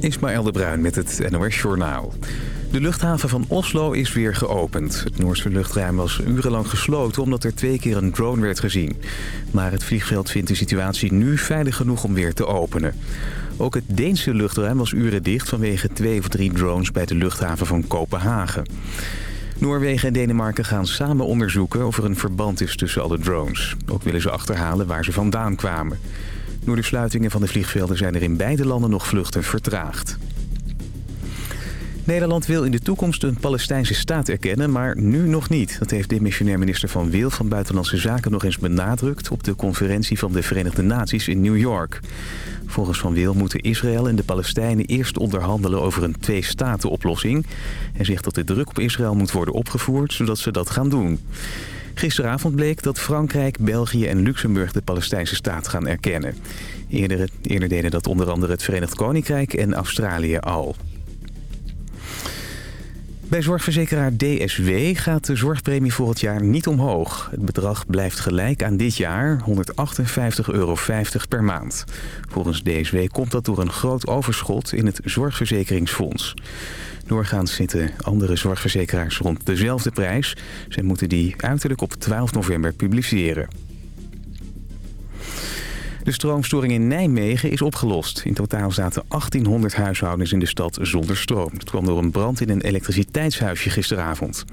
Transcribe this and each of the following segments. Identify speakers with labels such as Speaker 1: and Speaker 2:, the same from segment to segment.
Speaker 1: Ismaël de Bruin met het NOS Journaal. De luchthaven van Oslo is weer geopend. Het Noorse luchtruim was urenlang gesloten omdat er twee keer een drone werd gezien. Maar het vliegveld vindt de situatie nu veilig genoeg om weer te openen. Ook het Deense luchtruim was uren dicht vanwege twee of drie drones bij de luchthaven van Kopenhagen. Noorwegen en Denemarken gaan samen onderzoeken of er een verband is tussen alle drones. Ook willen ze achterhalen waar ze vandaan kwamen. Door de sluitingen van de vliegvelden zijn er in beide landen nog vluchten vertraagd. Nederland wil in de toekomst een Palestijnse staat erkennen, maar nu nog niet. Dat heeft demissionair minister Van Wil van Buitenlandse Zaken nog eens benadrukt... op de conferentie van de Verenigde Naties in New York. Volgens Van Wil moeten Israël en de Palestijnen eerst onderhandelen over een twee-staten-oplossing. Hij zegt dat de druk op Israël moet worden opgevoerd, zodat ze dat gaan doen. Gisteravond bleek dat Frankrijk, België en Luxemburg de Palestijnse staat gaan erkennen. Eerder, deden dat onder andere het Verenigd Koninkrijk en Australië al. Bij zorgverzekeraar DSW gaat de zorgpremie voor het jaar niet omhoog. Het bedrag blijft gelijk aan dit jaar, 158,50 euro per maand. Volgens DSW komt dat door een groot overschot in het zorgverzekeringsfonds. Doorgaans zitten andere zorgverzekeraars rond dezelfde prijs. Zij moeten die uiterlijk op 12 november publiceren. De stroomstoring in Nijmegen is opgelost. In totaal zaten 1800 huishoudens in de stad zonder stroom. Het kwam door een brand in een elektriciteitshuisje gisteravond.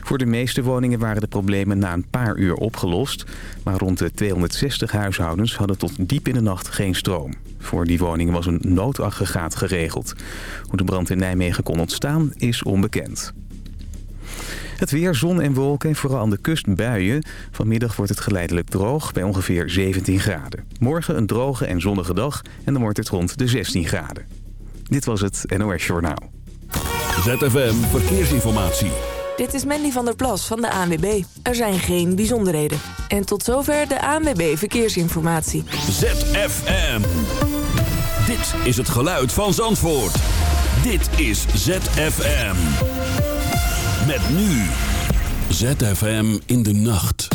Speaker 1: Voor de meeste woningen waren de problemen na een paar uur opgelost. Maar rond de 260 huishoudens hadden tot diep in de nacht geen stroom. Voor die woningen was een noodaggregaat geregeld. Hoe de brand in Nijmegen kon ontstaan is onbekend. Het weer, zon en wolken, vooral aan de kust buien. Vanmiddag wordt het geleidelijk droog bij ongeveer 17 graden. Morgen een droge en zonnige dag en dan wordt het rond de 16 graden. Dit was het NOS Journaal.
Speaker 2: ZFM Verkeersinformatie.
Speaker 3: Dit is Mandy van der Plas van de ANWB. Er zijn geen bijzonderheden. En tot zover de ANWB Verkeersinformatie.
Speaker 2: ZFM. Dit is het geluid van Zandvoort. Dit is ZFM. Met nu. ZFM in de nacht.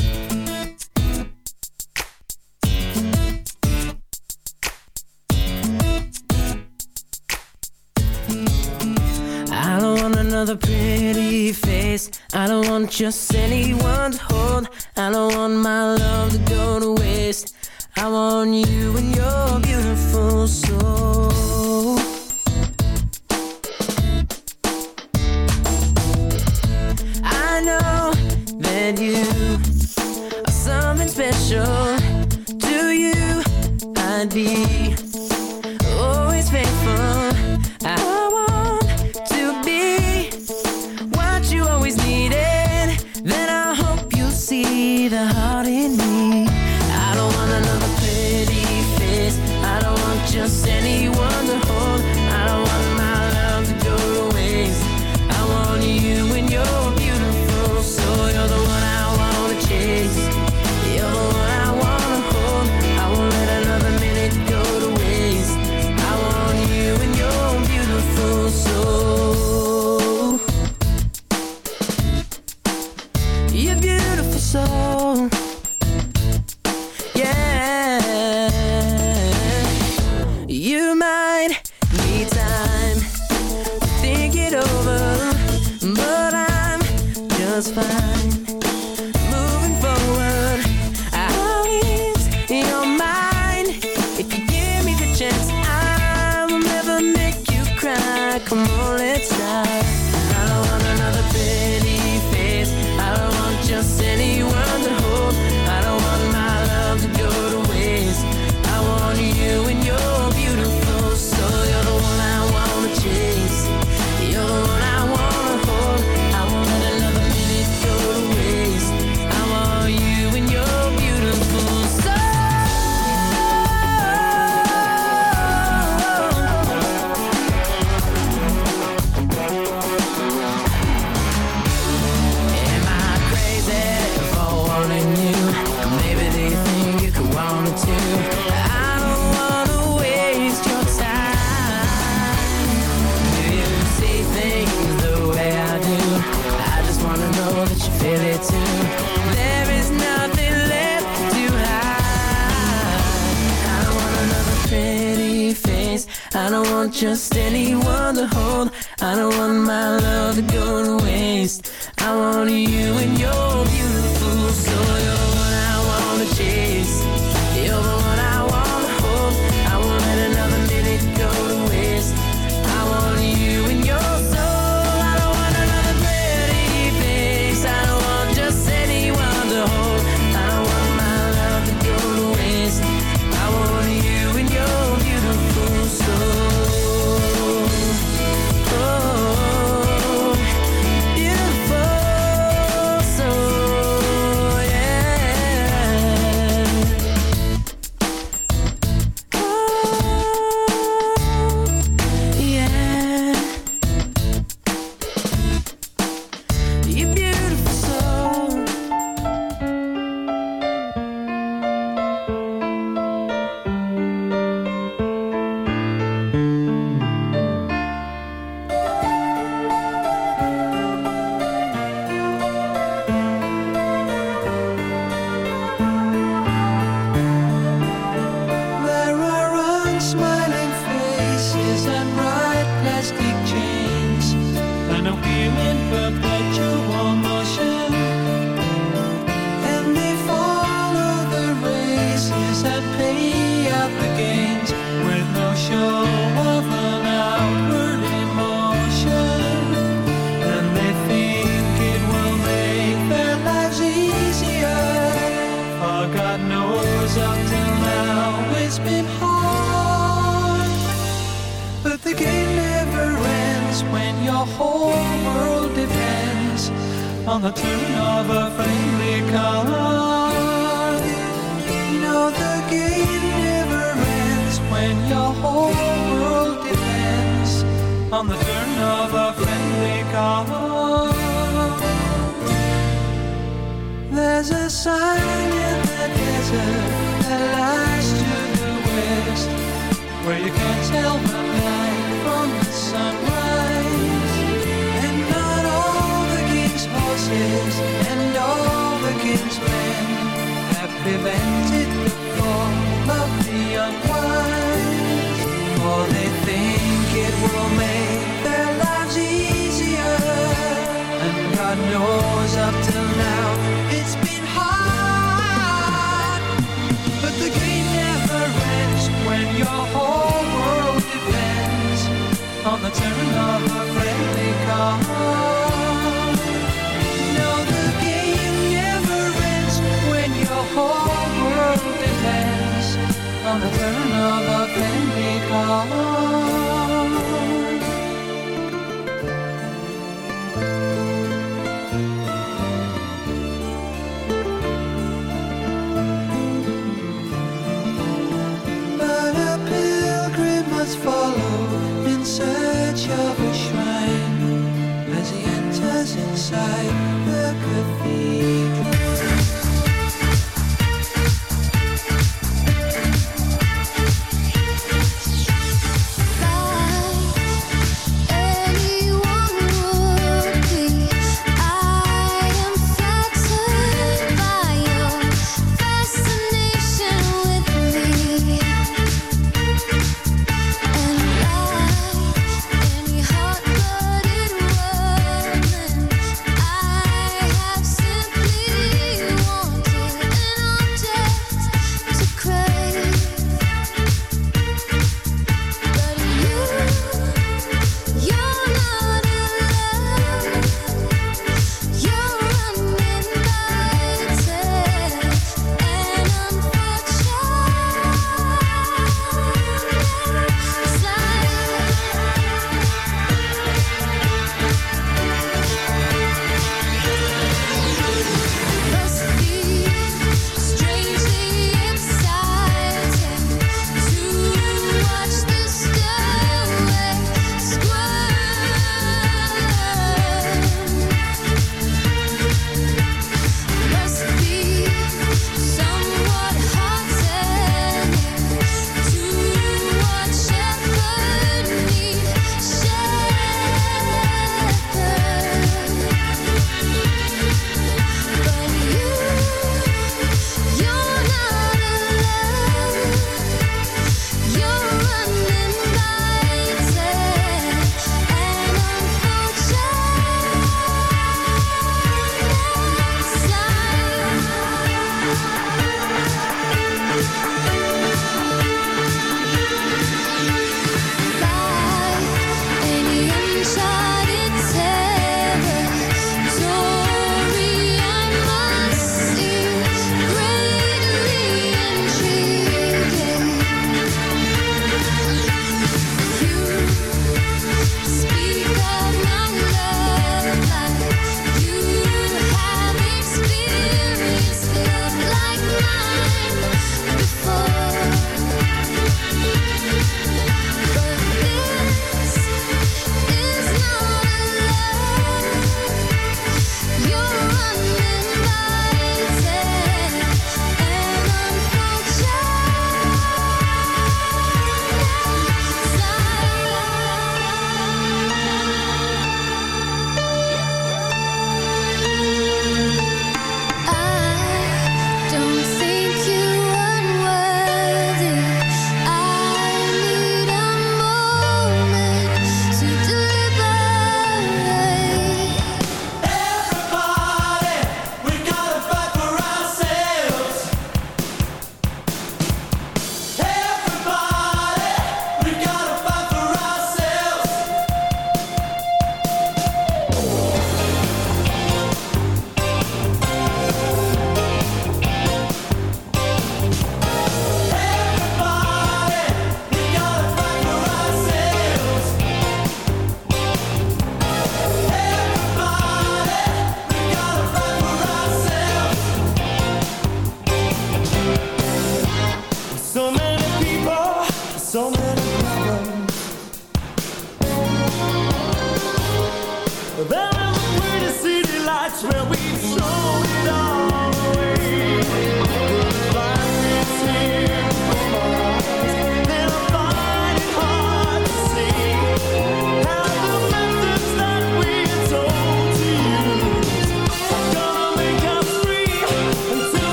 Speaker 4: I don't want another pretty face. I don't want just anyone to hold. I don't want my love to go to waste. I want you and your beautiful soul that you. Are something special. To you? I'd be just fine just anyone to hold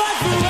Speaker 5: back for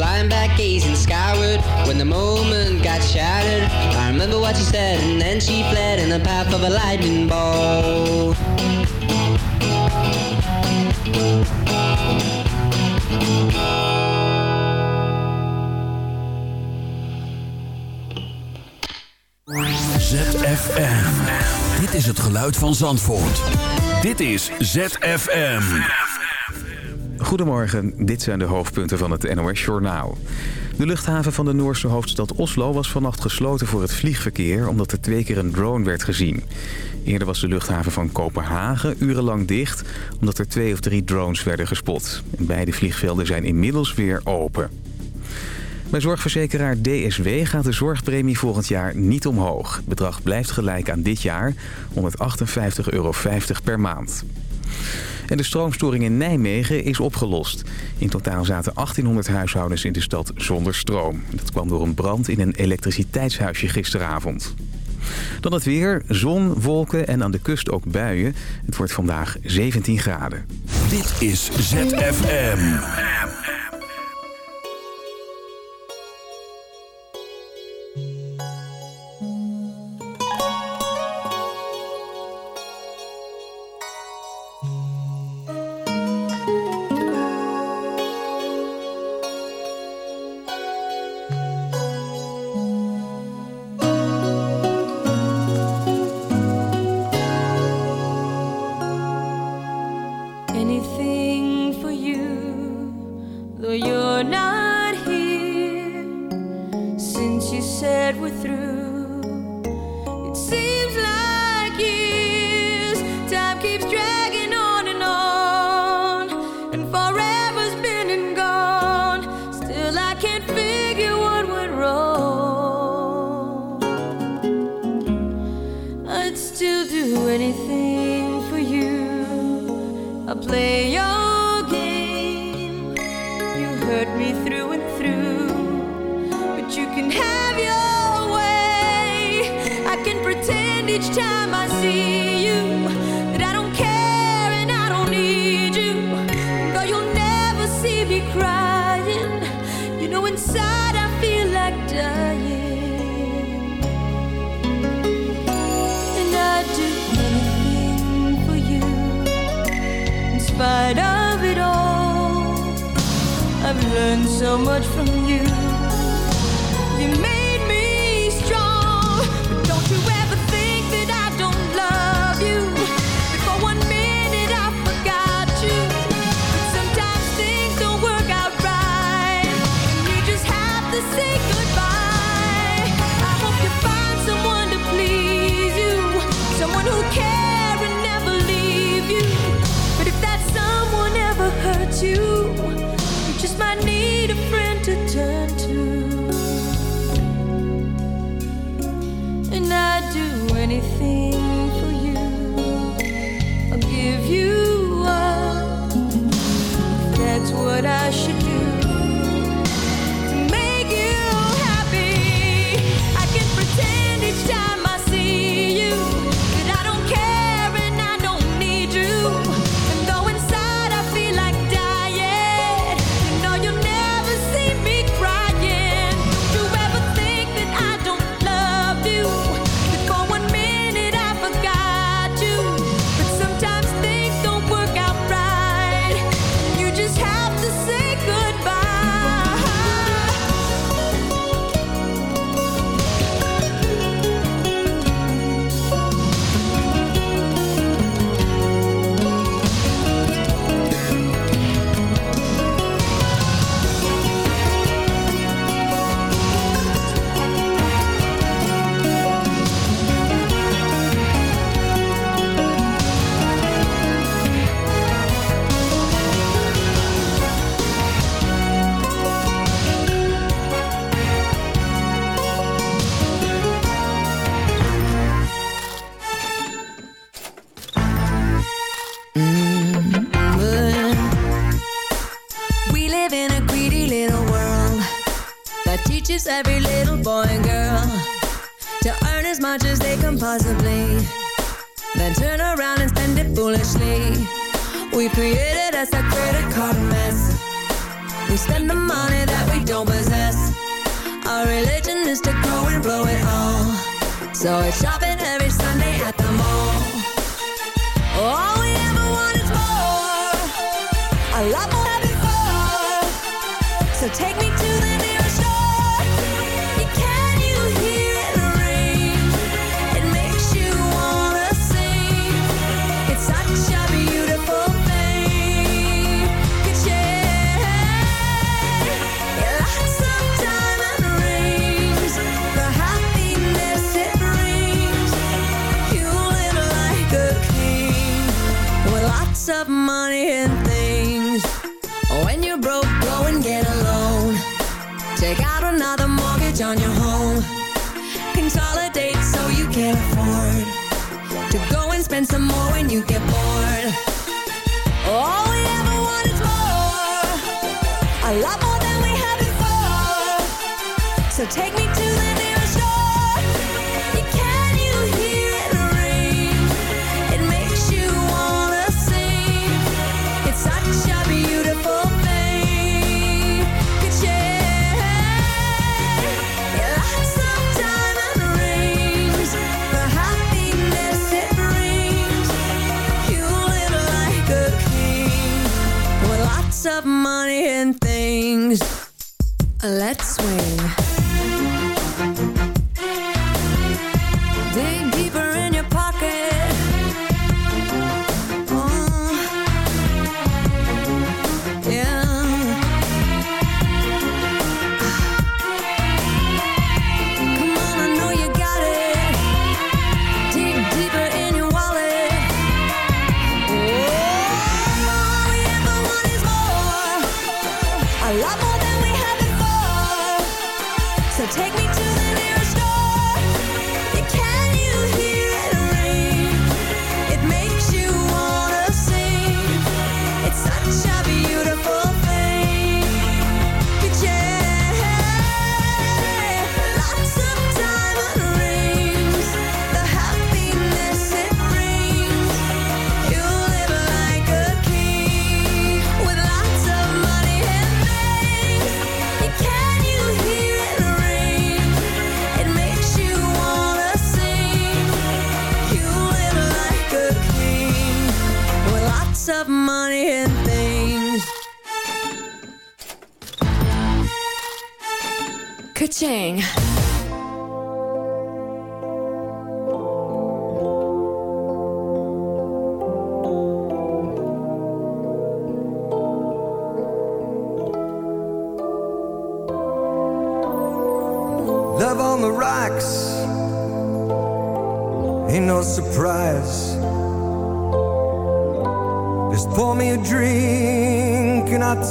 Speaker 6: I was lying back gazing skyward when the moment got shattered. I remember what she said, and then she fled in the path of a lightning bolt.
Speaker 4: ZFM. Dit is het geluid van Zandvoort. Dit is ZFM.
Speaker 1: Goedemorgen, dit zijn de hoofdpunten van het NOS-journaal. De luchthaven van de Noorse hoofdstad Oslo was vannacht gesloten voor het vliegverkeer... omdat er twee keer een drone werd gezien. Eerder was de luchthaven van Kopenhagen urenlang dicht... omdat er twee of drie drones werden gespot. Beide vliegvelden zijn inmiddels weer open. Bij zorgverzekeraar DSW gaat de zorgpremie volgend jaar niet omhoog. Het bedrag blijft gelijk aan dit jaar, 158,50 euro per maand. En de stroomstoring in Nijmegen is opgelost. In totaal zaten 1800 huishoudens in de stad zonder stroom. Dat kwam door een brand in een elektriciteitshuisje gisteravond. Dan het weer, zon, wolken en aan de kust ook buien. Het wordt vandaag 17 graden.
Speaker 4: Dit is ZFM. teaches every little boy and girl to earn as much as they can possibly, then turn around and spend it foolishly. We created us a credit card mess. We spend the money that we don't possess. Our religion is to grow and blow it all. So it's shopping every Sunday at the mall. All we ever want is more. A lot more before. So take me spend some more when you get bored.